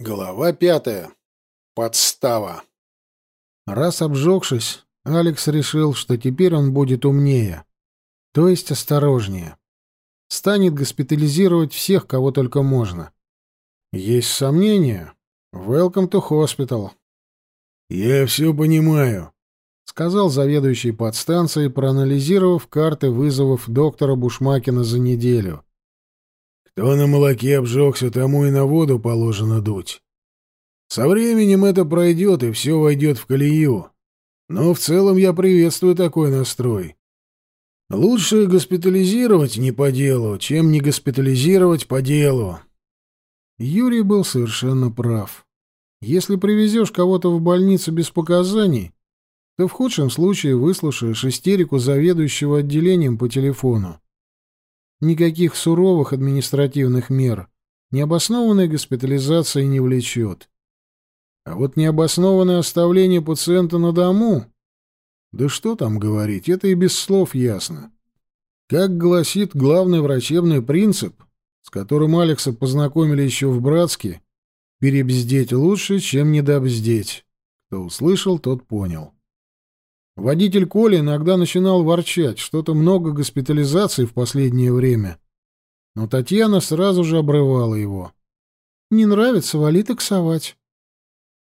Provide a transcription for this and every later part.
Глава пятая. Подстава. Раз обжегшись, Алекс решил, что теперь он будет умнее, то есть осторожнее. Станет госпитализировать всех, кого только можно. Есть сомнения? Welcome to hospital. «Я все понимаю», — сказал заведующий подстанцией, проанализировав карты вызовов доктора Бушмакина за неделю. Кто на молоке обжегся, тому и на воду положено дуть. Со временем это пройдет, и все войдет в колею. Но в целом я приветствую такой настрой. Лучше госпитализировать не по делу, чем не госпитализировать по делу. Юрий был совершенно прав. Если привезешь кого-то в больницу без показаний, то в худшем случае выслушаешь истерику заведующего отделением по телефону. Никаких суровых административных мер необоснованная госпитализация не влечет. А вот необоснованное оставление пациента на дому... Да что там говорить, это и без слов ясно. Как гласит главный врачебный принцип, с которым Алекса познакомили еще в Братске, перебздеть лучше, чем недобздеть. Кто услышал, тот понял. Водитель Коли иногда начинал ворчать, что-то много госпитализаций в последнее время. Но Татьяна сразу же обрывала его. «Не нравится, вали таксовать».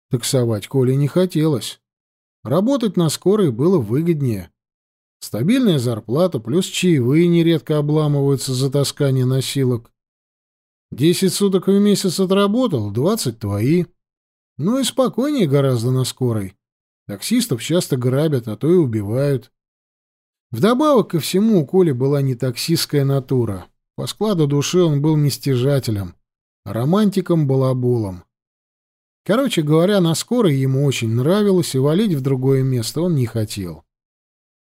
Таксовать Коле не хотелось. Работать на скорой было выгоднее. Стабильная зарплата плюс чаевые нередко обламываются за таскание носилок. Десять суток в месяц отработал, двадцать твои. Ну и спокойнее гораздо на скорой. Таксистов часто грабят, а то и убивают. Вдобавок ко всему у Коли была не таксистская натура. По складу души он был не стяжателем, а романтиком-балаболом. Короче говоря, на скорой ему очень нравилось, и валить в другое место он не хотел.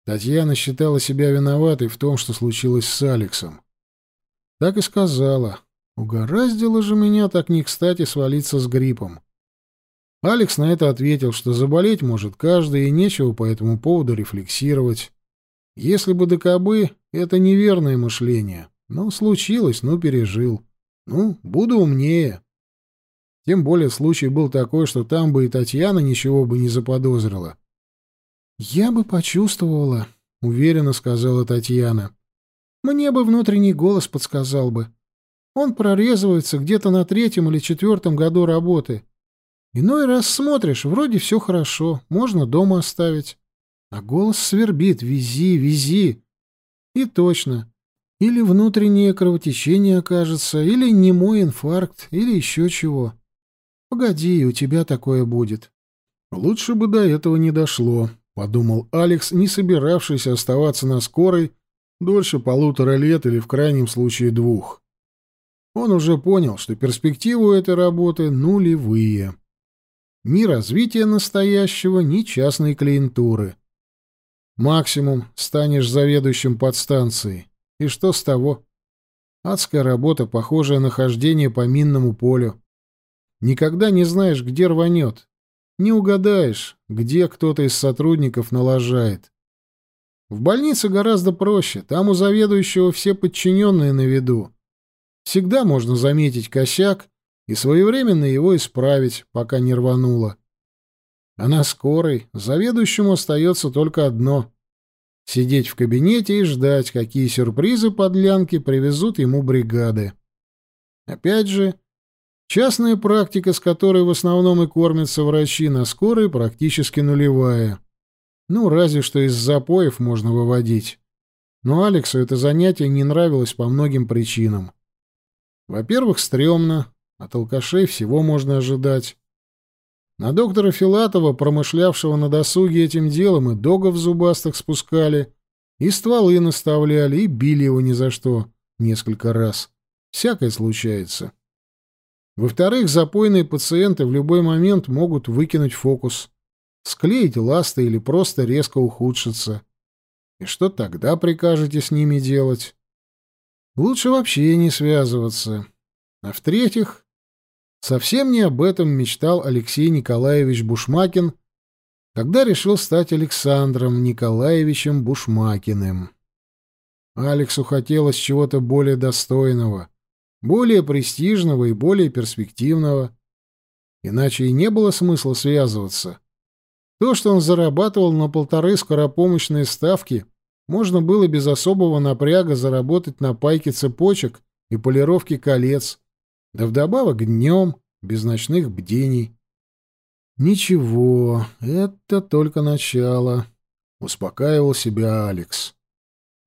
Татьяна считала себя виноватой в том, что случилось с Алексом. Так и сказала. Угораздило же меня так не кстати свалиться с гриппом. Алекс на это ответил, что заболеть может каждый, и нечего по этому поводу рефлексировать. Если бы ДКБ — это неверное мышление. Ну, случилось, ну, пережил. Ну, буду умнее. Тем более случай был такой, что там бы и Татьяна ничего бы не заподозрила. «Я бы почувствовала», — уверенно сказала Татьяна. «Мне бы внутренний голос подсказал бы. Он прорезывается где-то на третьем или четвертом году работы. Иной раз смотришь, вроде все хорошо, можно дома оставить. А голос свербит «Вези, вези!» И точно. Или внутреннее кровотечение окажется, или немой инфаркт, или еще чего. Погоди, у тебя такое будет. Лучше бы до этого не дошло, — подумал Алекс, не собиравшийся оставаться на скорой дольше полутора лет или в крайнем случае двух. Он уже понял, что перспективы этой работы нулевые ни развития настоящего, ни частной клиентуры. Максимум станешь заведующим подстанцией. И что с того? Адская работа, похожая на хождение по минному полю. Никогда не знаешь, где рванет. Не угадаешь, где кто-то из сотрудников налажает. В больнице гораздо проще. Там у заведующего все подчиненные на виду. Всегда можно заметить косяк и своевременно его исправить, пока не рвануло. А на скорой заведующему остается только одно — сидеть в кабинете и ждать, какие сюрпризы подлянки привезут ему бригады. Опять же, частная практика, с которой в основном и кормятся врачи, на скорой практически нулевая. Ну, разве что из запоев можно выводить. Но Алексу это занятие не нравилось по многим причинам. Во-первых, стрёмно, от алкашей всего можно ожидать. На доктора Филатова, промышлявшего на досуге этим делом, и догов зубастых спускали, и стволы наставляли, и били его ни за что несколько раз. Всякое случается. Во-вторых, запойные пациенты в любой момент могут выкинуть фокус, склеить ласты или просто резко ухудшиться. И что тогда прикажете с ними делать? Лучше вообще не связываться. А в-третьих, Совсем не об этом мечтал Алексей Николаевич Бушмакин, когда решил стать Александром Николаевичем Бушмакиным. Алексу хотелось чего-то более достойного, более престижного и более перспективного. Иначе и не было смысла связываться. То, что он зарабатывал на полторы скоропомощные ставки, можно было без особого напряга заработать на пайке цепочек и полировке колец, да вдобавок днем, без ночных бдений. «Ничего, это только начало», — успокаивал себя Алекс.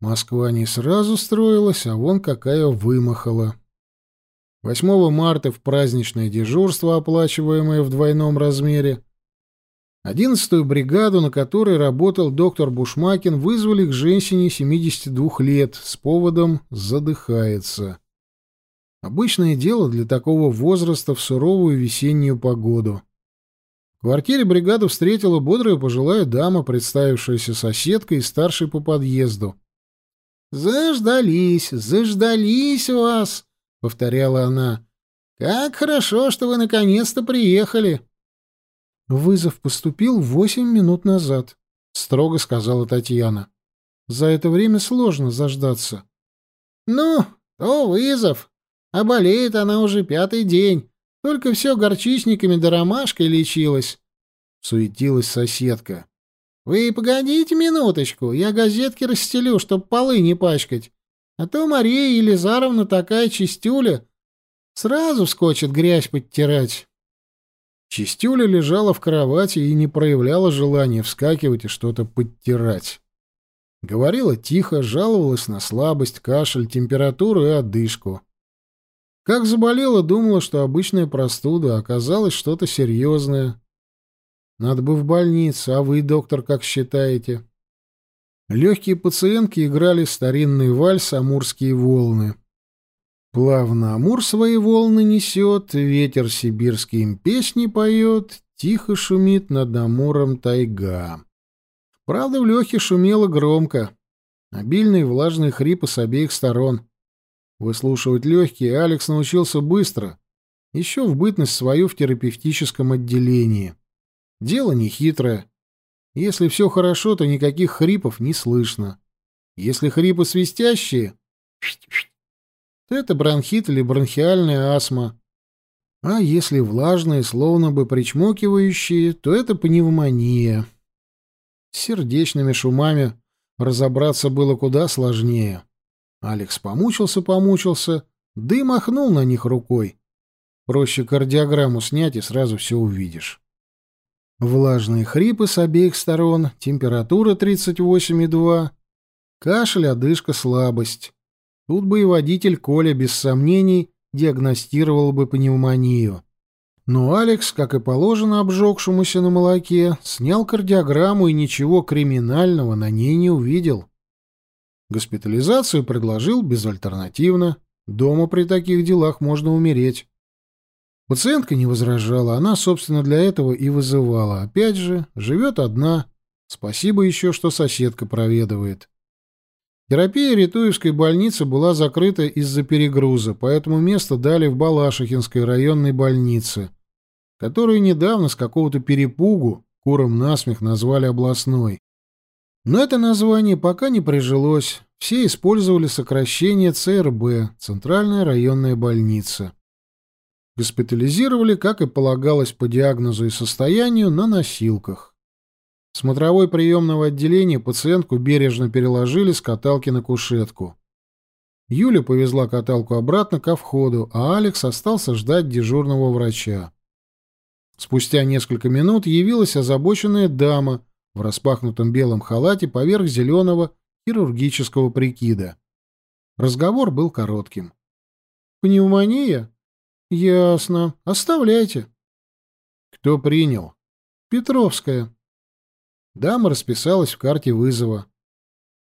Москва не сразу строилась, а вон какая вымахала. 8 марта в праздничное дежурство, оплачиваемое в двойном размере, Одиннадцатую бригаду, на которой работал доктор Бушмакин, вызвали к женщине 72 лет с поводом «задыхается». Обычное дело для такого возраста в суровую весеннюю погоду. В квартире бригаду встретила бодрая пожилая дама, представившаяся соседкой и старшей по подъезду. «Заждались, заждались вас!» — повторяла она. «Как хорошо, что вы наконец-то приехали!» «Вызов поступил восемь минут назад», — строго сказала Татьяна. «За это время сложно заждаться». «Ну, то вызов. А болеет она уже пятый день. Только все горчичниками да ромашкой лечилась», — суетилась соседка. «Вы погодите минуточку, я газетки расстелю, чтоб полы не пачкать. А то Мария Елизаровна такая чистюля, сразу вскочит грязь подтирать». Чистюля лежала в кровати и не проявляла желания вскакивать и что-то подтирать. Говорила тихо, жаловалась на слабость, кашель, температуру и одышку. Как заболела, думала, что обычная простуда, а оказалось что-то серьезное. Надо бы в больницу, а вы, доктор, как считаете? Легкие пациентки играли старинный вальс «Амурские волны». Плавно Амур свои волны несет, ветер сибирский им песни поет, тихо шумит над Амуром тайга. Правда, в Лехе шумело громко. Обильные влажные хрипы с обеих сторон. Выслушивать легкие Алекс научился быстро, еще в бытность свою в терапевтическом отделении. Дело нехитрое. Если все хорошо, то никаких хрипов не слышно. Если хрипы свистящие то это бронхит или бронхиальная астма. А если влажные, словно бы причмокивающие, то это пневмония. С сердечными шумами разобраться было куда сложнее. Алекс помучился-помучился, да и махнул на них рукой. Проще кардиограмму снять, и сразу все увидишь. Влажные хрипы с обеих сторон, температура 38,2, кашель, одышка, слабость. Тут бы и водитель Коля, без сомнений, диагностировал бы пневмонию. Но Алекс, как и положено обжегшемуся на молоке, снял кардиограмму и ничего криминального на ней не увидел. Госпитализацию предложил безальтернативно. Дома при таких делах можно умереть. Пациентка не возражала, она, собственно, для этого и вызывала. Опять же, живет одна. Спасибо еще, что соседка проведывает. Терапия Ритуевской больницы была закрыта из-за перегруза, поэтому место дали в Балашихинской районной больнице, которую недавно с какого-то перепугу куром насмех назвали областной. Но это название пока не прижилось, все использовали сокращение ЦРБ – Центральная районная больница. Госпитализировали, как и полагалось по диагнозу и состоянию, на носилках смотровой приемного отделения пациентку бережно переложили с каталки на кушетку. Юля повезла каталку обратно ко входу, а Алекс остался ждать дежурного врача. Спустя несколько минут явилась озабоченная дама в распахнутом белом халате поверх зеленого хирургического прикида. Разговор был коротким. «Пневмония? Ясно. Оставляйте». «Кто принял?» «Петровская». Дама расписалась в карте вызова.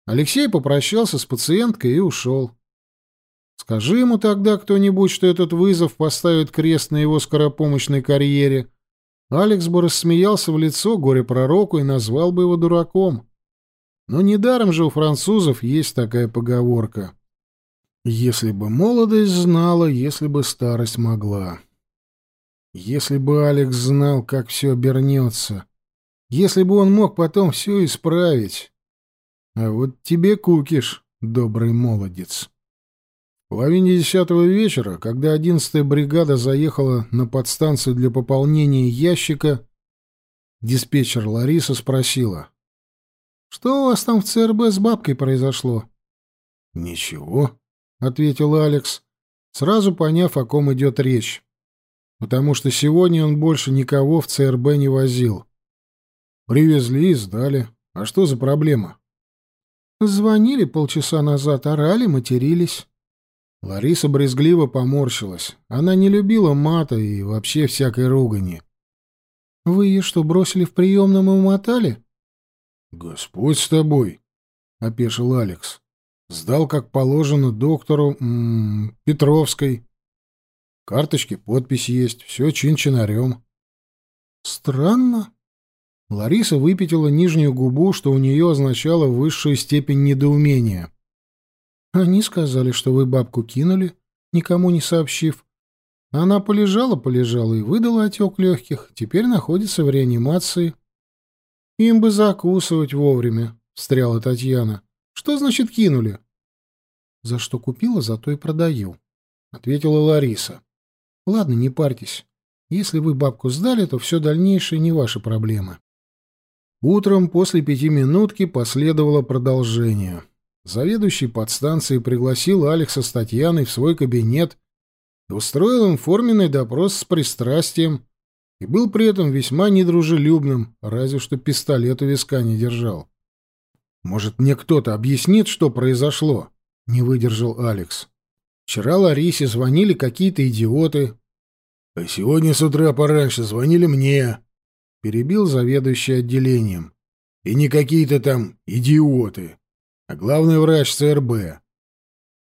Алексей попрощался с пациенткой и ушел. Скажи ему тогда кто-нибудь, что этот вызов поставит крест на его скоропомощной карьере. Алекс бы рассмеялся в лицо горе-пророку и назвал бы его дураком. Но недаром же у французов есть такая поговорка. «Если бы молодость знала, если бы старость могла». Если бы Алекс знал, как все обернется, если бы он мог потом все исправить. А вот тебе кукиш, добрый молодец. В половине десятого вечера, когда одиннадцатая бригада заехала на подстанцию для пополнения ящика, диспетчер Лариса спросила. «Что у вас там в ЦРБ с бабкой произошло?» «Ничего», — ответил Алекс, сразу поняв, о ком идет речь. Потому что сегодня он больше никого в ЦРБ не возил. Привезли и сдали. А что за проблема? Звонили полчаса назад, орали, матерились. Лариса брезгливо поморщилась. Она не любила мата и вообще всякой ругани. «Вы ее что, бросили в приемном и умотали?» «Господь с тобой», — опешил Алекс. «Сдал, как положено, доктору м -м, Петровской. Карточки, подпись есть, все чин-чинарем». «Странно». Лариса выпятила нижнюю губу, что у нее означало высшую степень недоумения. Они сказали, что вы бабку кинули, никому не сообщив. Она полежала-полежала и выдала отек легких, теперь находится в реанимации. Им бы закусывать вовремя, — встряла Татьяна. Что значит кинули? За что купила, за то и продаю, — ответила Лариса. Ладно, не парьтесь. Если вы бабку сдали, то все дальнейшее не ваши проблемы. Утром после пяти минутки последовало продолжение. Заведующий подстанцией пригласил Алекса с Татьяной в свой кабинет и устроил им форменный допрос с пристрастием, и был при этом весьма недружелюбным, разве что пистолет у виска не держал. «Может, мне кто-то объяснит, что произошло?» — не выдержал Алекс. «Вчера Ларисе звонили какие-то идиоты». «А сегодня с утра пораньше звонили мне», — перебил заведующий отделением. «И не какие-то там идиоты а главный врач ЦРБ.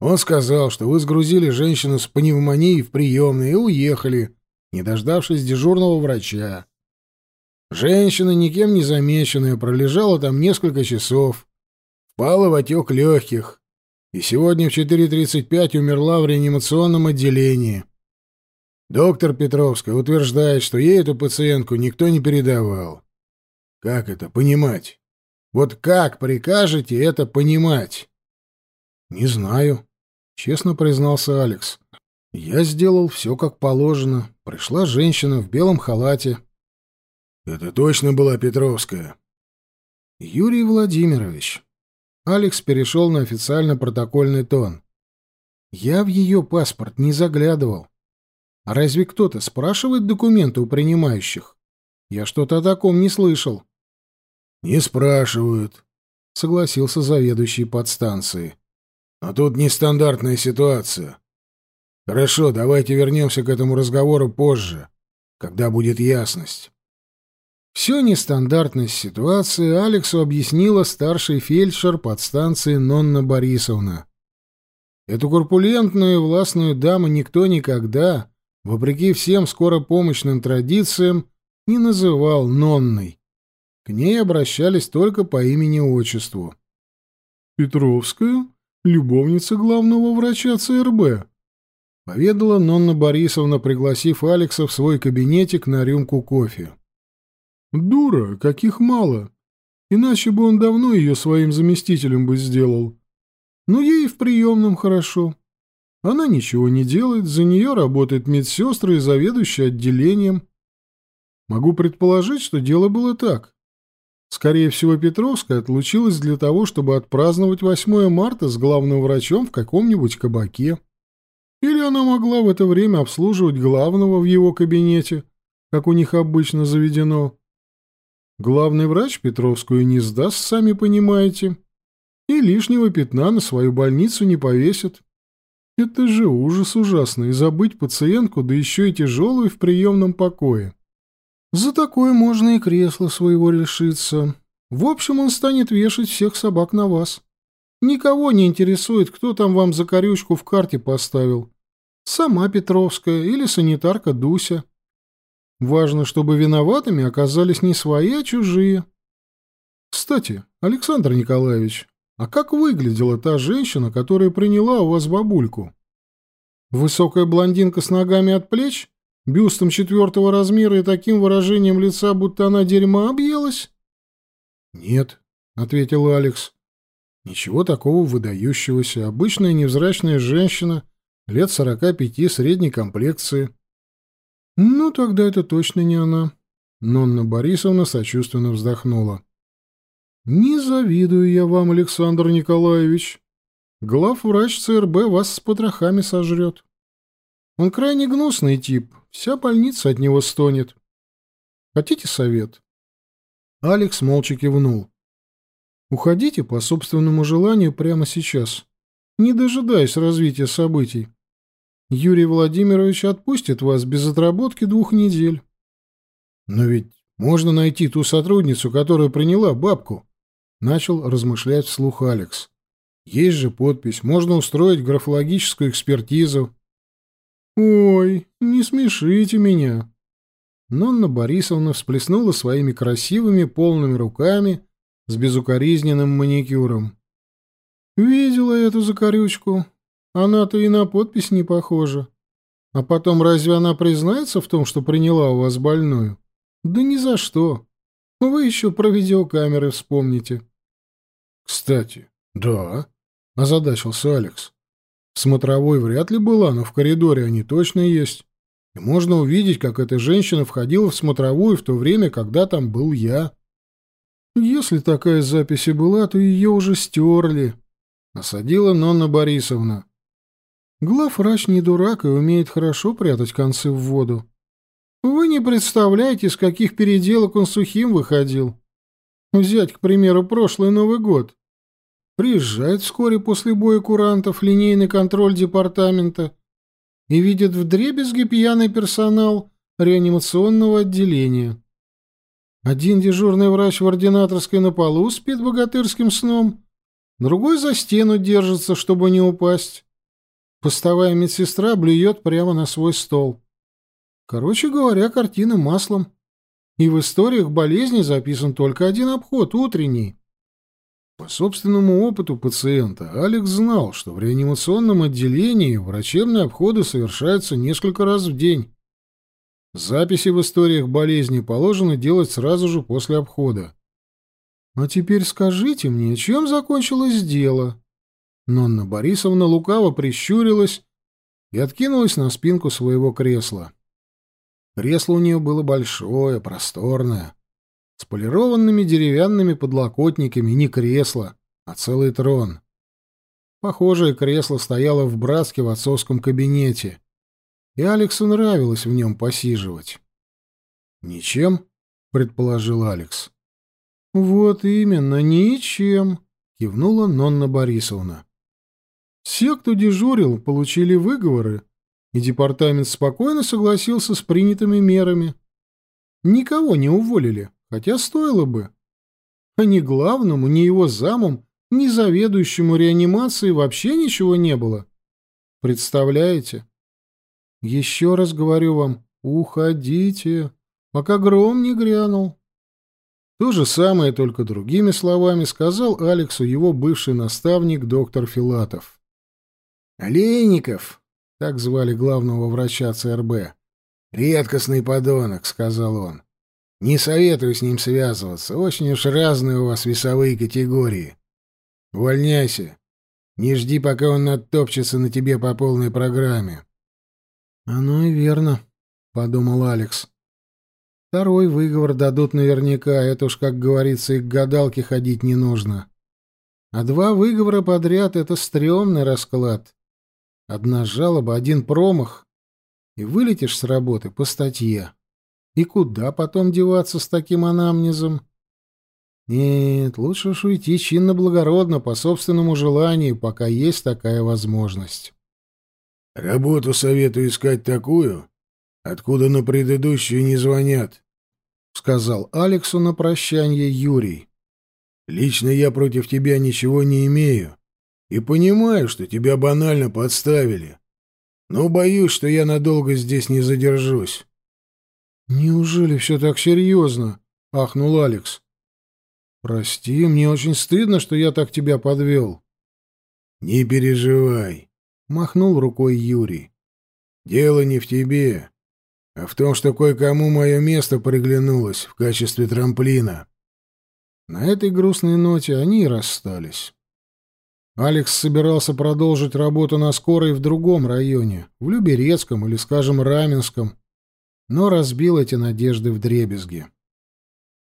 Он сказал, что вы сгрузили женщину с пневмонией в приемной и уехали, не дождавшись дежурного врача. Женщина, никем не замеченная, пролежала там несколько часов, впала в отек легких и сегодня в 4.35 умерла в реанимационном отделении. Доктор Петровская утверждает, что ей эту пациентку никто не передавал. Как это понимать? Вот как прикажете это понимать? Не знаю, честно признался Алекс. Я сделал все как положено. Пришла женщина в белом халате. Это точно была Петровская. Юрий Владимирович. Алекс перешел на официально протокольный тон. Я в ее паспорт не заглядывал. Разве кто-то спрашивает документы у принимающих? Я что-то о таком не слышал. «Не спрашивают», — согласился заведующий подстанции. «Но тут нестандартная ситуация. Хорошо, давайте вернемся к этому разговору позже, когда будет ясность». Всю нестандартность ситуации Алексу объяснила старший фельдшер подстанции Нонна Борисовна. Эту корпулентную и властную даму никто никогда, вопреки всем скоропомощным традициям, не называл Нонной. К ней обращались только по имени-отчеству. «Петровская, любовница главного врача ЦРБ», — поведала Нонна Борисовна, пригласив Алекса в свой кабинетик на рюмку кофе. «Дура, каких мало. Иначе бы он давно ее своим заместителем бы сделал. Но ей в приемном хорошо. Она ничего не делает, за нее работает медсестра и заведующая отделением. Могу предположить, что дело было так. Скорее всего, Петровская отлучилась для того, чтобы отпраздновать 8 марта с главным врачом в каком-нибудь кабаке. Или она могла в это время обслуживать главного в его кабинете, как у них обычно заведено. Главный врач Петровскую не сдаст, сами понимаете, и лишнего пятна на свою больницу не повесит. Это же ужас ужасный, забыть пациентку, да еще и тяжелую в приемном покое. За такое можно и кресло своего лишиться. В общем, он станет вешать всех собак на вас. Никого не интересует, кто там вам за корючку в карте поставил. Сама Петровская или санитарка Дуся. Важно, чтобы виноватыми оказались не свои, а чужие. Кстати, Александр Николаевич, а как выглядела та женщина, которая приняла у вас бабульку? Высокая блондинка с ногами от плеч? Бюстом четвертого размера и таким выражением лица, будто она дерьма объелась? — Нет, — ответил Алекс. — Ничего такого выдающегося. Обычная невзрачная женщина лет сорока пяти, средней комплекции. Ну, тогда это точно не она. Нонна Борисовна сочувственно вздохнула. Не завидую я вам, Александр Николаевич. Главврач ЦРБ вас с потрохами сожрет. Он крайне гнусный тип, вся больница от него стонет. Хотите совет? Алекс молча кивнул. Уходите по собственному желанию прямо сейчас, не дожидаясь развития событий. Юрий Владимирович отпустит вас без отработки двух недель. Но ведь можно найти ту сотрудницу, которая приняла бабку, начал размышлять вслух Алекс. Есть же подпись, можно устроить графологическую экспертизу. Ой, не смешите меня. Нонна Борисовна всплеснула своими красивыми полными руками с безукоризненным маникюром. Видела эту закорючку. Она-то и на подпись не похожа. А потом разве она признается в том, что приняла у вас больную? Да ни за что. Вы еще про видеокамеры вспомните. Кстати, да, озадачился Алекс. Смотровой вряд ли была, но в коридоре они точно есть. И можно увидеть, как эта женщина входила в смотровую в то время, когда там был я. Если такая запись и была, то ее уже стерли. Осадила Нонна Борисовна. Главврач не дурак и умеет хорошо прятать концы в воду. Вы не представляете, с каких переделок он сухим выходил. Взять, к примеру, прошлый Новый год. Приезжает вскоре после боя курантов линейный контроль департамента и видит вдребезги пьяный персонал реанимационного отделения. Один дежурный врач в ординаторской на полу спит богатырским сном, другой за стену держится, чтобы не упасть. Постовая медсестра блюет прямо на свой стол. Короче говоря, картина маслом. И в историях болезни записан только один обход, утренний. По собственному опыту пациента Алекс знал, что в реанимационном отделении врачебные обходы совершаются несколько раз в день. Записи в историях болезни положено делать сразу же после обхода. А теперь скажите мне, чем закончилось дело? Нонна Борисовна лукаво прищурилась и откинулась на спинку своего кресла. Кресло у нее было большое, просторное с полированными деревянными подлокотниками не кресло, а целый трон. Похожее кресло стояло в братске в отцовском кабинете, и Алексу нравилось в нем посиживать. «Ничем?» — предположил Алекс. «Вот именно, ничем», — кивнула Нонна Борисовна. «Все, кто дежурил, получили выговоры, и департамент спокойно согласился с принятыми мерами. Никого не уволили, Хотя стоило бы. А ни главному, ни его замам, ни заведующему реанимацией вообще ничего не было. Представляете? Еще раз говорю вам, уходите, пока гром не грянул. То же самое, только другими словами, сказал Алексу его бывший наставник доктор Филатов. «Олейников», — так звали главного врача ЦРБ, — «редкостный подонок», — сказал он. Не советую с ним связываться. Очень уж разные у вас весовые категории. Увольняйся. Не жди, пока он оттопчется на тебе по полной программе. — Оно и верно, — подумал Алекс. Второй выговор дадут наверняка, это уж, как говорится, и к гадалке ходить не нужно. А два выговора подряд — это стрёмный расклад. Одна жалоба, один промах, и вылетишь с работы по статье. И куда потом деваться с таким анамнезом? Нет, лучше уж уйти чинно-благородно, по собственному желанию, пока есть такая возможность. Работу советую искать такую, откуда на предыдущую не звонят, — сказал Алексу на прощание Юрий. Лично я против тебя ничего не имею и понимаю, что тебя банально подставили. Но боюсь, что я надолго здесь не задержусь. «Неужели все так серьезно?» — ахнул Алекс. «Прости, мне очень стыдно, что я так тебя подвел». «Не переживай», — махнул рукой Юрий. «Дело не в тебе, а в том, что кое-кому мое место приглянулось в качестве трамплина». На этой грустной ноте они и расстались. Алекс собирался продолжить работу на скорой в другом районе, в Люберецком или, скажем, Раменском, но разбил эти надежды в дребезги.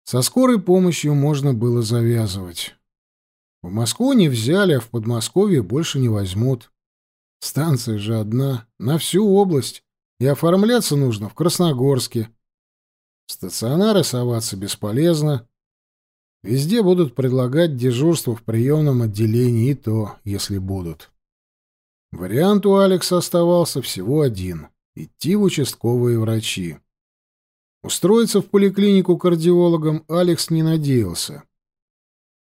Со скорой помощью можно было завязывать. В Москву не взяли, а в Подмосковье больше не возьмут. Станция же одна, на всю область, и оформляться нужно в Красногорске. Стационары соваться бесполезно. Везде будут предлагать дежурство в приемном отделении, и то, если будут. Вариант у Алекса оставался всего один — идти в участковые врачи. Устроиться в поликлинику кардиологом Алекс не надеялся.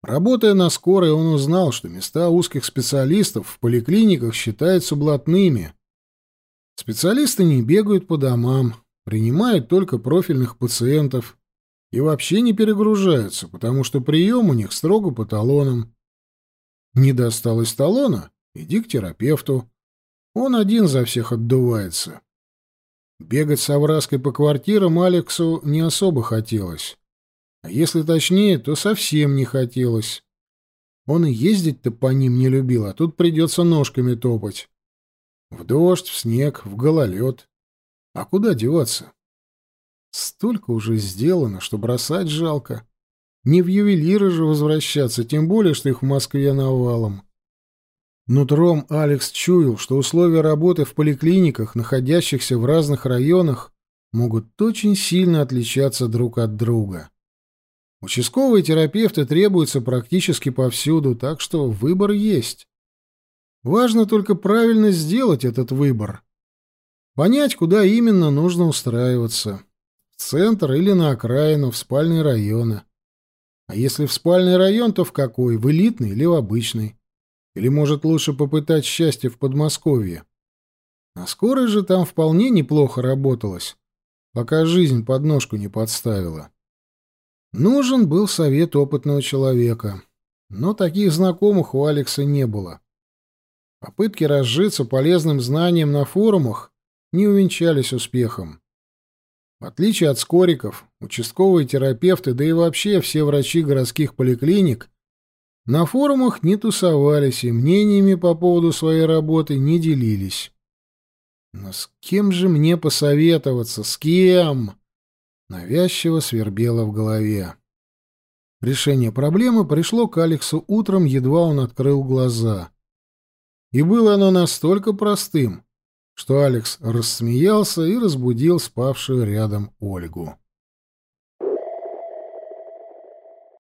Работая на скорой, он узнал, что места узких специалистов в поликлиниках считаются блатными. Специалисты не бегают по домам, принимают только профильных пациентов, и вообще не перегружаются, потому что прием у них строго по талонам. Не досталось талона? Иди к терапевту. Он один за всех отдувается. Бегать с овраской по квартирам Алексу не особо хотелось. А если точнее, то совсем не хотелось. Он и ездить-то по ним не любил, а тут придется ножками топать. В дождь, в снег, в гололед. А куда деваться? Столько уже сделано, что бросать жалко. Не в ювелиры же возвращаться, тем более, что их в Москве навалом. Нутром Алекс чуял, что условия работы в поликлиниках, находящихся в разных районах, могут очень сильно отличаться друг от друга. Участковые терапевты требуются практически повсюду, так что выбор есть. Важно только правильно сделать этот выбор. Понять, куда именно нужно устраиваться центр или на окраину, в спальные районы. А если в спальный район, то в какой? В элитный или в обычный? Или, может, лучше попытать счастье в Подмосковье? На скорой же там вполне неплохо работалось, пока жизнь подножку не подставила. Нужен был совет опытного человека, но таких знакомых у Алекса не было. Попытки разжиться полезным знанием на форумах не увенчались успехом. В отличие от скориков, участковые терапевты, да и вообще все врачи городских поликлиник на форумах не тусовались и мнениями по поводу своей работы не делились. Но с кем же мне посоветоваться? С кем? Навязчиво свербело в голове. Решение проблемы пришло к Алексу утром, едва он открыл глаза. И было оно настолько простым, что Алекс рассмеялся и разбудил спавшую рядом Ольгу.